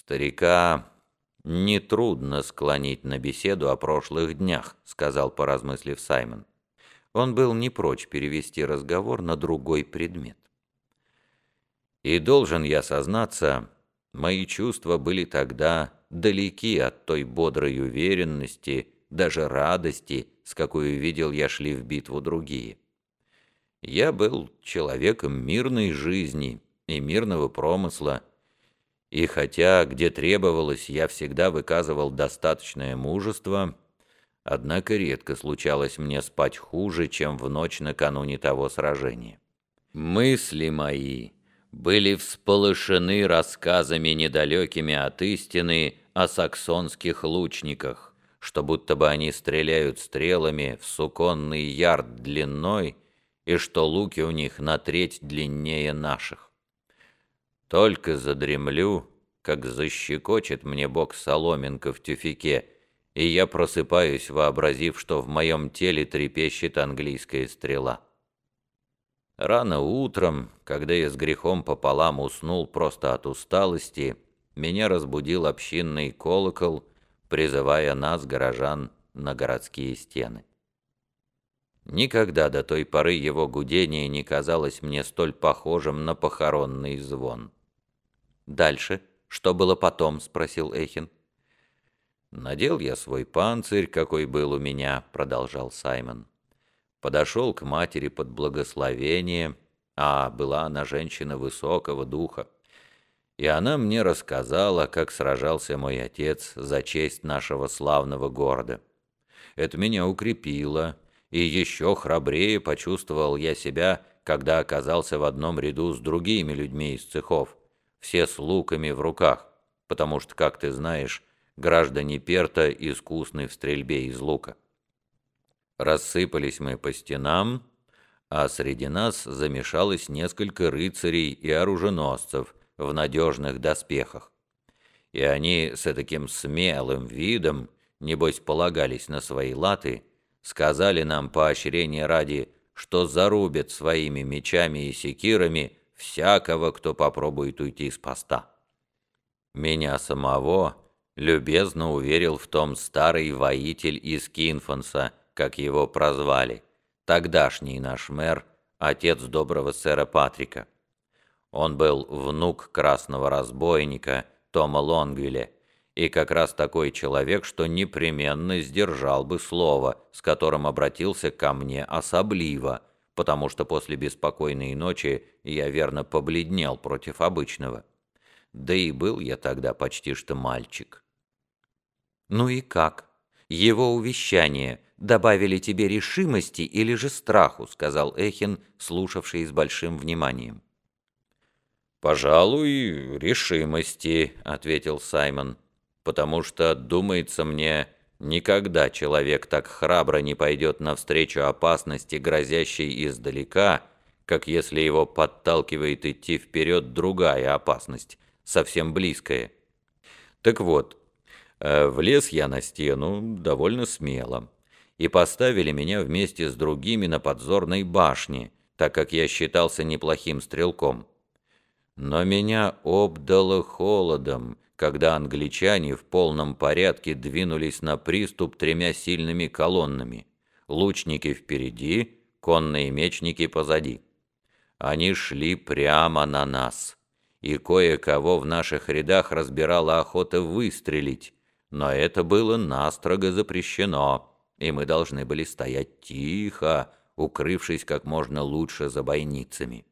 «Старика нетрудно склонить на беседу о прошлых днях», сказал, поразмыслив Саймон. Он был не прочь перевести разговор на другой предмет. И должен я сознаться, мои чувства были тогда далеки от той бодрой уверенности, даже радости, с какой видел я шли в битву другие. Я был человеком мирной жизни и мирного промысла, и хотя, где требовалось, я всегда выказывал достаточное мужество, однако редко случалось мне спать хуже, чем в ночь накануне того сражения. Мысли мои были всполошены рассказами недалекими от истины о саксонских лучниках, что будто бы они стреляют стрелами в суконный ярд длиной, и что луки у них на треть длиннее наших. Только задремлю, как защекочет мне бок соломинка в тюфике, и я просыпаюсь, вообразив, что в моем теле трепещет английская стрела. Рано утром, когда я с грехом пополам уснул просто от усталости, меня разбудил общинный колокол, призывая нас, горожан, на городские стены. Никогда до той поры его гудение не казалось мне столь похожим на похоронный звон. «Дальше? Что было потом?» — спросил Эхин. «Надел я свой панцирь, какой был у меня», — продолжал Саймон. Подошел к матери под благословение, а была она женщина высокого духа. И она мне рассказала, как сражался мой отец за честь нашего славного города. Это меня укрепило, и еще храбрее почувствовал я себя, когда оказался в одном ряду с другими людьми из цехов, все с луками в руках, потому что, как ты знаешь, граждане Перта искусны в стрельбе из лука. Рассыпались мы по стенам, а среди нас замешалось несколько рыцарей и оруженосцев в надежных доспехах. И они с таким смелым видом, небось, полагались на свои латы, сказали нам поощрение ради, что зарубят своими мечами и секирами всякого, кто попробует уйти с поста. Меня самого любезно уверил в том старый воитель из Кинфонса, как его прозвали, тогдашний наш мэр, отец доброго сэра Патрика. Он был внук красного разбойника Тома Лонгвилля, и как раз такой человек, что непременно сдержал бы слово, с которым обратился ко мне особливо, потому что после беспокойной ночи я верно побледнел против обычного. Да и был я тогда почти что мальчик. «Ну и как? Его увещание добавили тебе решимости или же страху?» сказал Эхин, слушавший с большим вниманием. «Пожалуй, решимости», — ответил Саймон потому что, думается мне, никогда человек так храбро не пойдет навстречу опасности, грозящей издалека, как если его подталкивает идти вперед другая опасность, совсем близкая. Так вот, э, влез я на стену довольно смело, и поставили меня вместе с другими на подзорной башне, так как я считался неплохим стрелком. Но меня обдало холодом, когда англичане в полном порядке двинулись на приступ тремя сильными колоннами. Лучники впереди, конные мечники позади. Они шли прямо на нас, и кое-кого в наших рядах разбирала охота выстрелить, но это было настрого запрещено, и мы должны были стоять тихо, укрывшись как можно лучше за бойницами.